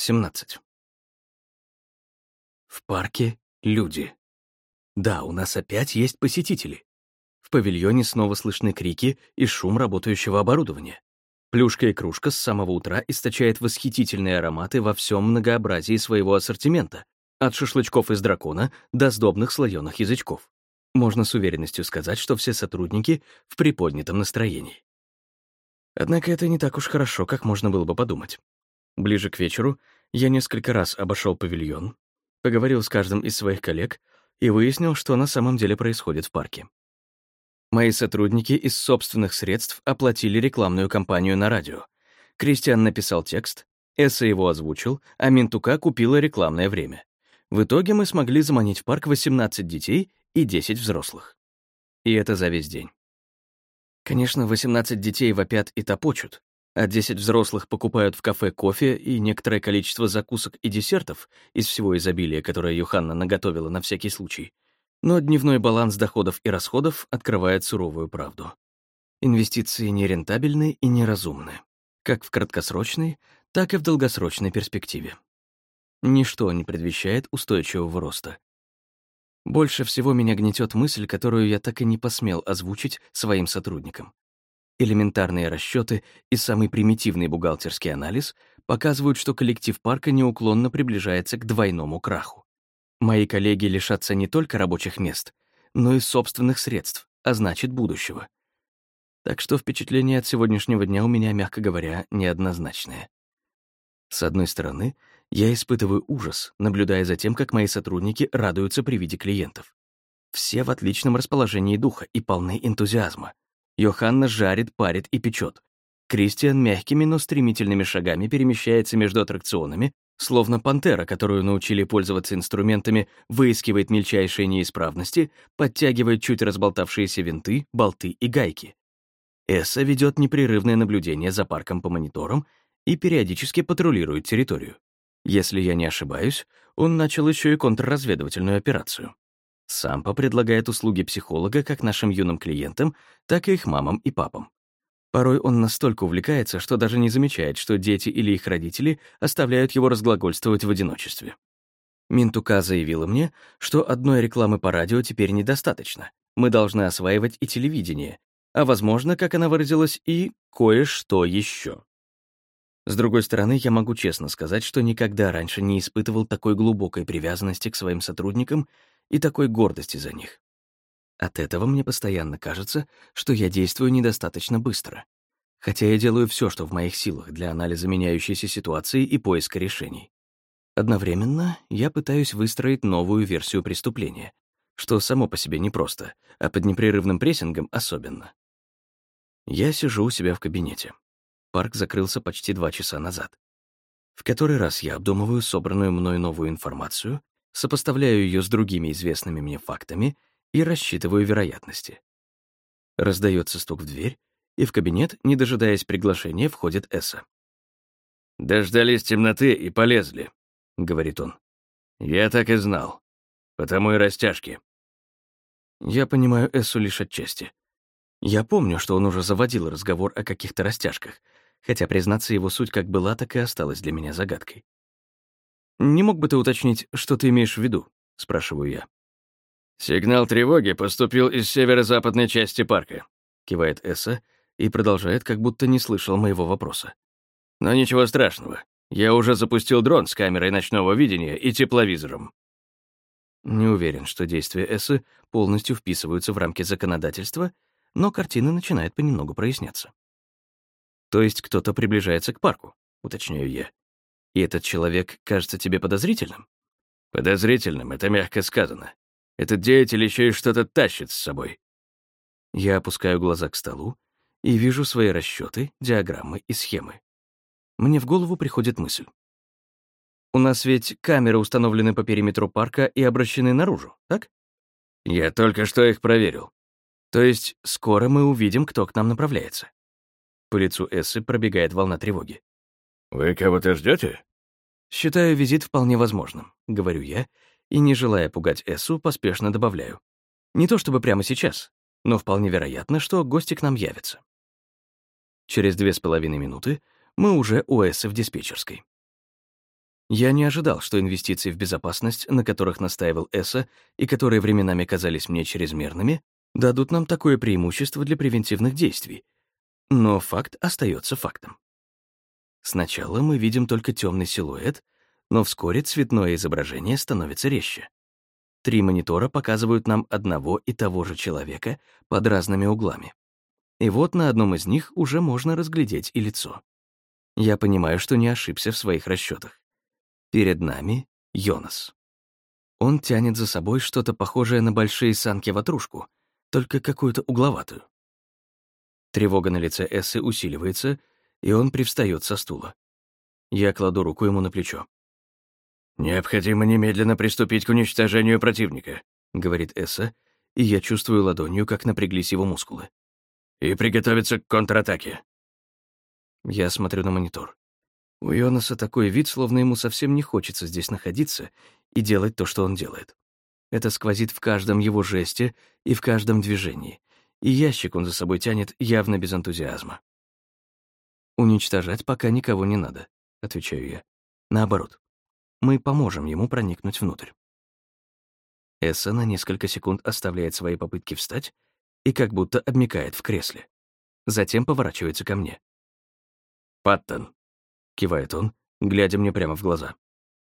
17. В парке люди. Да, у нас опять есть посетители. В павильоне снова слышны крики и шум работающего оборудования. Плюшка и кружка с самого утра источает восхитительные ароматы во всем многообразии своего ассортимента, от шашлычков из дракона до сдобных слоеных язычков. Можно с уверенностью сказать, что все сотрудники в приподнятом настроении. Однако это не так уж хорошо, как можно было бы подумать. Ближе к вечеру я несколько раз обошел павильон, поговорил с каждым из своих коллег и выяснил, что на самом деле происходит в парке. Мои сотрудники из собственных средств оплатили рекламную кампанию на радио. Кристиан написал текст, Эсса его озвучил, а Минтука купила рекламное время. В итоге мы смогли заманить в парк 18 детей и 10 взрослых. И это за весь день. Конечно, 18 детей вопят и топочут, а 10 взрослых покупают в кафе кофе и некоторое количество закусок и десертов из всего изобилия, которое Юханна наготовила на всякий случай. Но дневной баланс доходов и расходов открывает суровую правду. Инвестиции нерентабельны и неразумны, как в краткосрочной, так и в долгосрочной перспективе. Ничто не предвещает устойчивого роста. Больше всего меня гнетет мысль, которую я так и не посмел озвучить своим сотрудникам. Элементарные расчеты и самый примитивный бухгалтерский анализ показывают, что коллектив парка неуклонно приближается к двойному краху. Мои коллеги лишатся не только рабочих мест, но и собственных средств, а значит, будущего. Так что впечатление от сегодняшнего дня у меня, мягко говоря, неоднозначное. С одной стороны, я испытываю ужас, наблюдая за тем, как мои сотрудники радуются при виде клиентов. Все в отличном расположении духа и полны энтузиазма. Йоханна жарит, парит и печет. Кристиан мягкими, но стремительными шагами перемещается между аттракционами, словно пантера, которую научили пользоваться инструментами, выискивает мельчайшие неисправности, подтягивает чуть разболтавшиеся винты, болты и гайки. Эсса ведет непрерывное наблюдение за парком по мониторам и периодически патрулирует территорию. Если я не ошибаюсь, он начал еще и контрразведывательную операцию. Сампа предлагает услуги психолога как нашим юным клиентам, так и их мамам и папам. Порой он настолько увлекается, что даже не замечает, что дети или их родители оставляют его разглагольствовать в одиночестве. Минтука заявила мне, что одной рекламы по радио теперь недостаточно. Мы должны осваивать и телевидение, а, возможно, как она выразилась, и кое-что еще. С другой стороны, я могу честно сказать, что никогда раньше не испытывал такой глубокой привязанности к своим сотрудникам и такой гордости за них. От этого мне постоянно кажется, что я действую недостаточно быстро, хотя я делаю все, что в моих силах для анализа меняющейся ситуации и поиска решений. Одновременно я пытаюсь выстроить новую версию преступления, что само по себе непросто, а под непрерывным прессингом особенно. Я сижу у себя в кабинете. Парк закрылся почти два часа назад. В который раз я обдумываю собранную мной новую информацию сопоставляю ее с другими известными мне фактами и рассчитываю вероятности. Раздается стук в дверь, и в кабинет, не дожидаясь приглашения, входит Эсса. «Дождались темноты и полезли», — говорит он. «Я так и знал. Потому и растяжки». Я понимаю Эссу лишь отчасти. Я помню, что он уже заводил разговор о каких-то растяжках, хотя, признаться, его суть как была, так и осталась для меня загадкой. «Не мог бы ты уточнить, что ты имеешь в виду?» — спрашиваю я. «Сигнал тревоги поступил из северо-западной части парка», — кивает Эсса и продолжает, как будто не слышал моего вопроса. «Но ничего страшного. Я уже запустил дрон с камерой ночного видения и тепловизором». Не уверен, что действия Эссы полностью вписываются в рамки законодательства, но картина начинает понемногу проясняться. «То есть кто-то приближается к парку», — уточняю я. И этот человек кажется тебе подозрительным? Подозрительным — это мягко сказано. Этот деятель еще и что-то тащит с собой. Я опускаю глаза к столу и вижу свои расчеты, диаграммы и схемы. Мне в голову приходит мысль. У нас ведь камеры установлены по периметру парка и обращены наружу, так? Я только что их проверил. То есть скоро мы увидим, кто к нам направляется. По лицу Эссы пробегает волна тревоги. «Вы кого-то ждете? «Считаю визит вполне возможным», — говорю я, и, не желая пугать Эссу, поспешно добавляю. «Не то чтобы прямо сейчас, но вполне вероятно, что гости к нам явятся». Через две с половиной минуты мы уже у Эссы в диспетчерской. Я не ожидал, что инвестиции в безопасность, на которых настаивал Эсса и которые временами казались мне чрезмерными, дадут нам такое преимущество для превентивных действий. Но факт остается фактом. Сначала мы видим только темный силуэт, но вскоре цветное изображение становится резче. Три монитора показывают нам одного и того же человека под разными углами. И вот на одном из них уже можно разглядеть и лицо. Я понимаю, что не ошибся в своих расчетах. Перед нами Йонас. Он тянет за собой что-то похожее на большие санки-ватрушку, только какую-то угловатую. Тревога на лице Эссы усиливается, и он привстает со стула. Я кладу руку ему на плечо. «Необходимо немедленно приступить к уничтожению противника», — говорит Эсса, и я чувствую ладонью, как напряглись его мускулы. «И приготовиться к контратаке». Я смотрю на монитор. У Йонаса такой вид, словно ему совсем не хочется здесь находиться и делать то, что он делает. Это сквозит в каждом его жесте и в каждом движении, и ящик он за собой тянет явно без энтузиазма. «Уничтожать пока никого не надо», — отвечаю я. «Наоборот, мы поможем ему проникнуть внутрь. Эсса на несколько секунд оставляет свои попытки встать и как будто обмикает в кресле. Затем поворачивается ко мне. «Паттон», — кивает он, глядя мне прямо в глаза.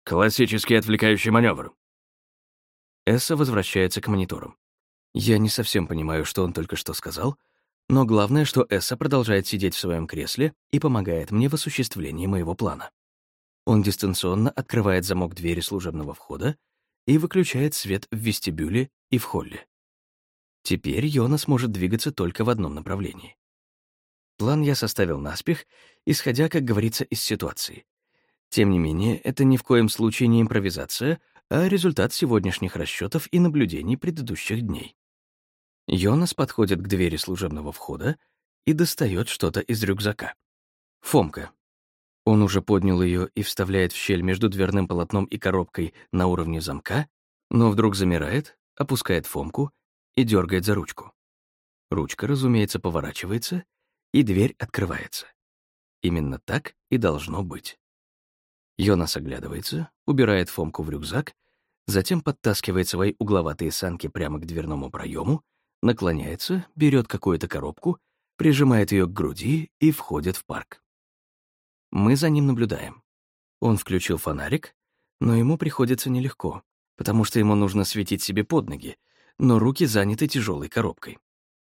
«Классический отвлекающий маневр». Эсса возвращается к мониторам. Я не совсем понимаю, что он только что сказал, но главное, что Эсса продолжает сидеть в своем кресле и помогает мне в осуществлении моего плана. Он дистанционно открывает замок двери служебного входа и выключает свет в вестибюле и в холле. Теперь Йонас может двигаться только в одном направлении. План я составил наспех, исходя, как говорится, из ситуации. Тем не менее, это ни в коем случае не импровизация, а результат сегодняшних расчетов и наблюдений предыдущих дней. Йонас подходит к двери служебного входа и достает что-то из рюкзака. Фомка, он уже поднял ее и вставляет в щель между дверным полотном и коробкой на уровне замка, но вдруг замирает, опускает фомку и дергает за ручку. Ручка, разумеется, поворачивается, и дверь открывается. Именно так и должно быть. Йонас оглядывается, убирает фомку в рюкзак, затем подтаскивает свои угловатые санки прямо к дверному проему, наклоняется, берет какую-то коробку, прижимает ее к груди и входит в парк. Мы за ним наблюдаем. Он включил фонарик, но ему приходится нелегко, потому что ему нужно светить себе под ноги, но руки заняты тяжелой коробкой.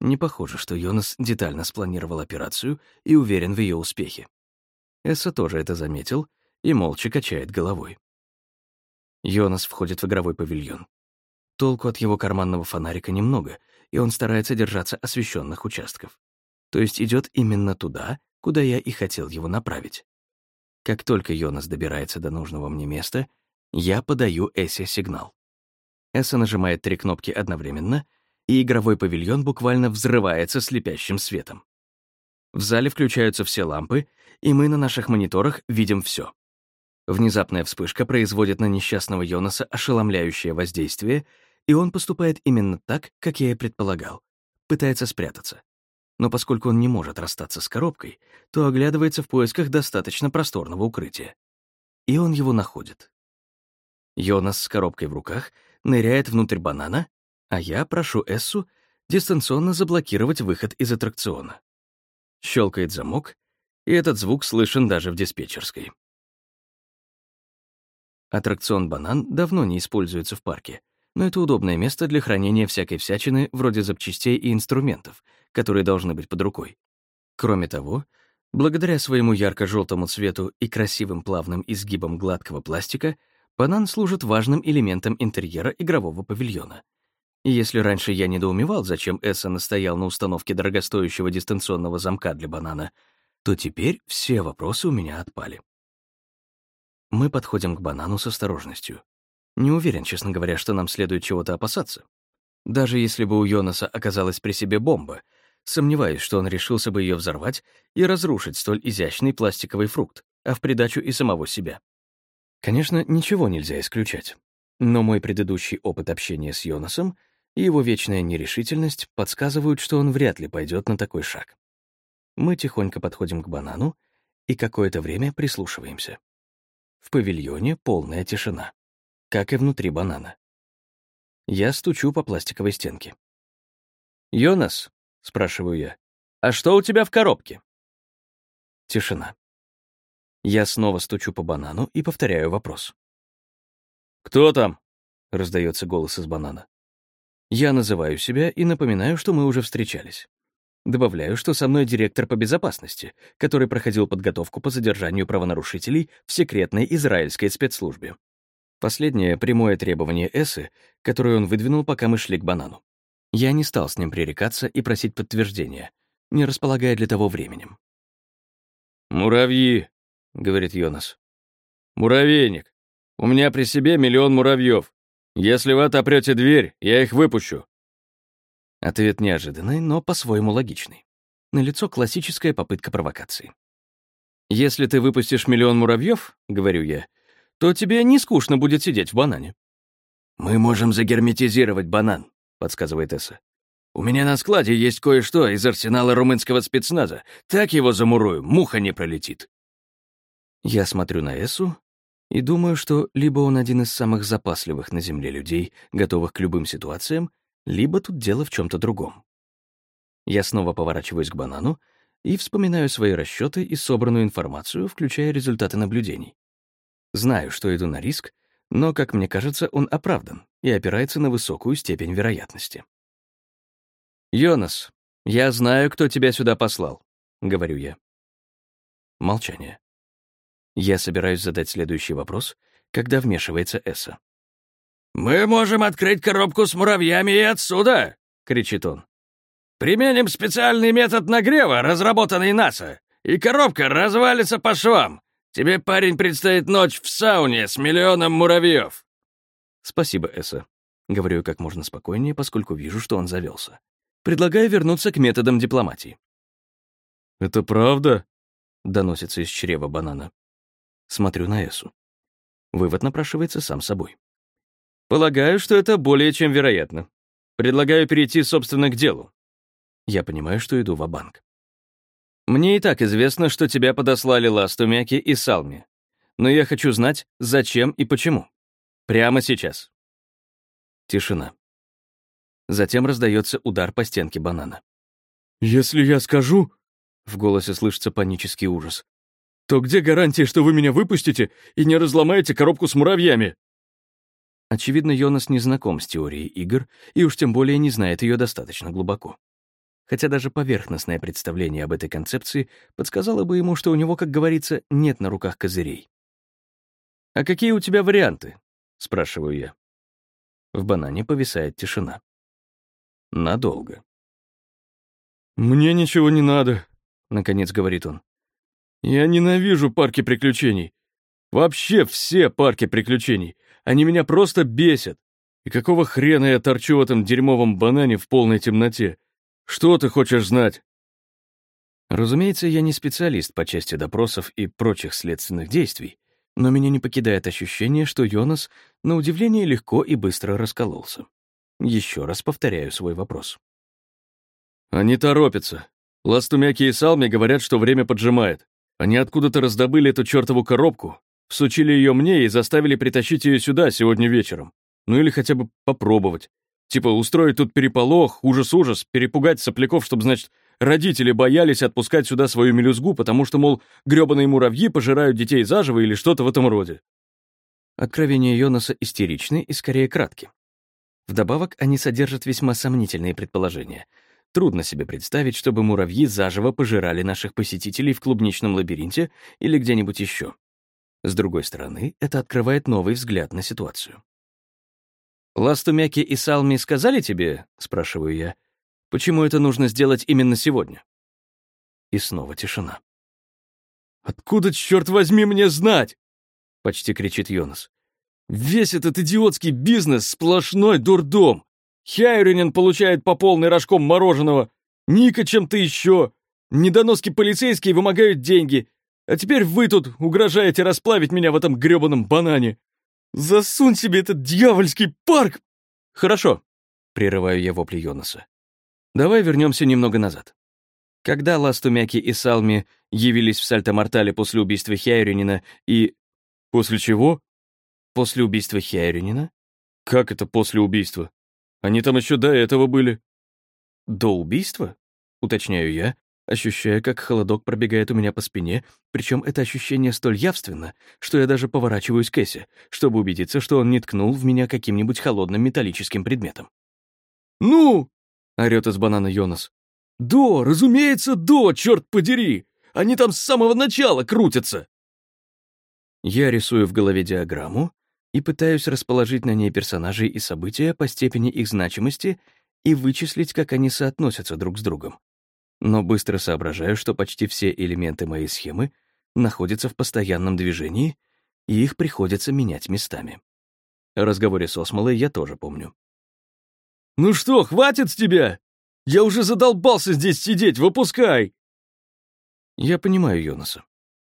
Не похоже, что Йонас детально спланировал операцию и уверен в ее успехе. Эсса тоже это заметил и молча качает головой. Йонас входит в игровой павильон. Толку от его карманного фонарика немного, и он старается держаться освещенных участков. То есть идет именно туда, куда я и хотел его направить. Как только Йонас добирается до нужного мне места, я подаю Эссе сигнал. Эсса нажимает три кнопки одновременно, и игровой павильон буквально взрывается слепящим светом. В зале включаются все лампы, и мы на наших мониторах видим все. Внезапная вспышка производит на несчастного Йонаса ошеломляющее воздействие, и он поступает именно так, как я и предполагал. Пытается спрятаться но поскольку он не может расстаться с коробкой, то оглядывается в поисках достаточно просторного укрытия. И он его находит. Йонас с коробкой в руках ныряет внутрь банана, а я прошу Эссу дистанционно заблокировать выход из аттракциона. Щелкает замок, и этот звук слышен даже в диспетчерской. Аттракцион «Банан» давно не используется в парке, но это удобное место для хранения всякой всячины вроде запчастей и инструментов, которые должны быть под рукой. Кроме того, благодаря своему ярко-желтому цвету и красивым плавным изгибам гладкого пластика, банан служит важным элементом интерьера игрового павильона. И если раньше я недоумевал, зачем Эсса настоял на установке дорогостоящего дистанционного замка для банана, то теперь все вопросы у меня отпали. Мы подходим к банану с осторожностью. Не уверен, честно говоря, что нам следует чего-то опасаться. Даже если бы у Йонаса оказалась при себе бомба, Сомневаюсь, что он решился бы ее взорвать и разрушить столь изящный пластиковый фрукт, а в придачу и самого себя. Конечно, ничего нельзя исключать. Но мой предыдущий опыт общения с Йонасом и его вечная нерешительность подсказывают, что он вряд ли пойдет на такой шаг. Мы тихонько подходим к банану и какое-то время прислушиваемся. В павильоне полная тишина. Как и внутри банана. Я стучу по пластиковой стенке. «Йонас?» — спрашиваю я. «А что у тебя в коробке?» Тишина. Я снова стучу по банану и повторяю вопрос. «Кто там?» — раздается голос из банана. Я называю себя и напоминаю, что мы уже встречались. Добавляю, что со мной директор по безопасности, который проходил подготовку по задержанию правонарушителей в секретной израильской спецслужбе. Последнее — прямое требование Эссы, которое он выдвинул, пока мы шли к банану. Я не стал с ним пререкаться и просить подтверждения, не располагая для того временем. «Муравьи», — говорит Йонас. «Муравейник. У меня при себе миллион муравьев. Если вы отопрете дверь, я их выпущу». Ответ неожиданный, но по-своему логичный. Налицо классическая попытка провокации. «Если ты выпустишь миллион муравьев, — говорю я, — то тебе не скучно будет сидеть в банане». «Мы можем загерметизировать банан», — подсказывает Эсса. «У меня на складе есть кое-что из арсенала румынского спецназа. Так его замурую, муха не пролетит». Я смотрю на Эсу и думаю, что либо он один из самых запасливых на Земле людей, готовых к любым ситуациям, либо тут дело в чем то другом. Я снова поворачиваюсь к банану и вспоминаю свои расчеты и собранную информацию, включая результаты наблюдений. Знаю, что иду на риск, но, как мне кажется, он оправдан и опирается на высокую степень вероятности. «Йонас, я знаю, кто тебя сюда послал», — говорю я. Молчание. Я собираюсь задать следующий вопрос, когда вмешивается Эсса. «Мы можем открыть коробку с муравьями и отсюда!» — кричит он. «Применим специальный метод нагрева, разработанный НАСА, и коробка развалится по швам. Тебе, парень, предстоит ночь в сауне с миллионом муравьев». «Спасибо, Эсса», — говорю как можно спокойнее, поскольку вижу, что он завелся. Предлагаю вернуться к методам дипломатии. «Это правда?» — доносится из чрева банана. Смотрю на Эсу. Вывод напрашивается сам собой. Полагаю, что это более чем вероятно. Предлагаю перейти, собственно, к делу. Я понимаю, что иду в банк Мне и так известно, что тебя подослали Ластумяки и Салми. Но я хочу знать, зачем и почему. Прямо сейчас. Тишина. Затем раздается удар по стенке банана. «Если я скажу...» — в голосе слышится панический ужас то где гарантия, что вы меня выпустите и не разломаете коробку с муравьями?» Очевидно, Йонас не знаком с теорией игр и уж тем более не знает ее достаточно глубоко. Хотя даже поверхностное представление об этой концепции подсказало бы ему, что у него, как говорится, нет на руках козырей. «А какие у тебя варианты?» — спрашиваю я. В банане повисает тишина. Надолго. «Мне ничего не надо», — наконец говорит он. Я ненавижу парки приключений. Вообще все парки приключений. Они меня просто бесят. И какого хрена я торчу в этом дерьмовом банане в полной темноте? Что ты хочешь знать? Разумеется, я не специалист по части допросов и прочих следственных действий, но меня не покидает ощущение, что Йонас, на удивление, легко и быстро раскололся. Еще раз повторяю свой вопрос. Они торопятся. Ластумяки и Салми говорят, что время поджимает. Они откуда-то раздобыли эту чертову коробку, всучили ее мне и заставили притащить ее сюда сегодня вечером. Ну или хотя бы попробовать. Типа устроить тут переполох, ужас-ужас, перепугать сопляков, чтобы, значит, родители боялись отпускать сюда свою мелюзгу, потому что, мол, грёбаные муравьи пожирают детей заживо или что-то в этом роде. Откровения Йонаса истеричны и скорее кратки. Вдобавок, они содержат весьма сомнительные предположения — Трудно себе представить, чтобы муравьи заживо пожирали наших посетителей в клубничном лабиринте или где-нибудь еще. С другой стороны, это открывает новый взгляд на ситуацию. «Ластумяки и Салми сказали тебе, — спрашиваю я, — почему это нужно сделать именно сегодня?» И снова тишина. «Откуда, черт возьми, мне знать?» — почти кричит Йонас. «Весь этот идиотский бизнес — сплошной дурдом. Хяйринен получает по полной рожком мороженого. Ника чем-то еще. Недоноски полицейские вымогают деньги. А теперь вы тут угрожаете расплавить меня в этом грёбаном банане. Засунь себе этот дьявольский парк!» «Хорошо», — прерываю я вопли Йонаса. «Давай вернемся немного назад. Когда Ластумяки и Салми явились в Сальто-Мортале после убийства Хяйринина и... После чего? После убийства Хиаринина. Как это после убийства? Они там еще до этого были. До убийства? Уточняю я, ощущая, как холодок пробегает у меня по спине, причем это ощущение столь явственно, что я даже поворачиваюсь к Эссе, чтобы убедиться, что он не ткнул в меня каким-нибудь холодным металлическим предметом. «Ну!» — орёт из банана Йонас. «До, разумеется, до, черт подери! Они там с самого начала крутятся!» Я рисую в голове диаграмму и пытаюсь расположить на ней персонажей и события по степени их значимости и вычислить, как они соотносятся друг с другом. Но быстро соображаю, что почти все элементы моей схемы находятся в постоянном движении, и их приходится менять местами. О разговоре с Осмолой я тоже помню. «Ну что, хватит с тебя? Я уже задолбался здесь сидеть, выпускай!» Я понимаю Йонаса.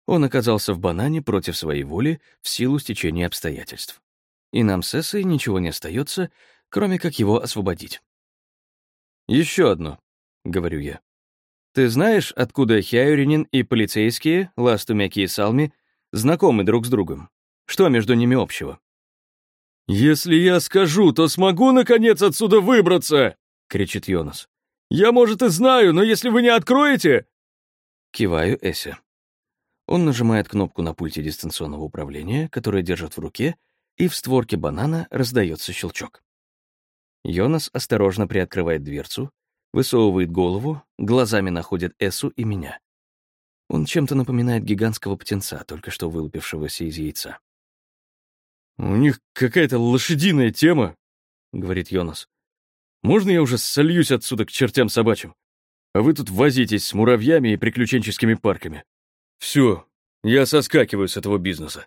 Он оказался в банане против своей воли в силу стечения обстоятельств. И нам с Эссой ничего не остается, кроме как его освободить. «Еще одно», — говорю я. «Ты знаешь, откуда Хяюринин и полицейские, Ластумяки и Салми, знакомы друг с другом? Что между ними общего?» «Если я скажу, то смогу, наконец, отсюда выбраться!» — кричит Йонас. «Я, может, и знаю, но если вы не откроете...» Киваю Эссе. Он нажимает кнопку на пульте дистанционного управления, которое держит в руке, и в створке банана раздается щелчок. Йонас осторожно приоткрывает дверцу, высовывает голову, глазами находит Эсу и меня. Он чем-то напоминает гигантского птенца, только что вылупившегося из яйца. «У них какая-то лошадиная тема», — говорит Йонас. «Можно я уже сольюсь отсюда к чертям собачьим? А вы тут возитесь с муравьями и приключенческими парками. Все, я соскакиваю с этого бизнеса».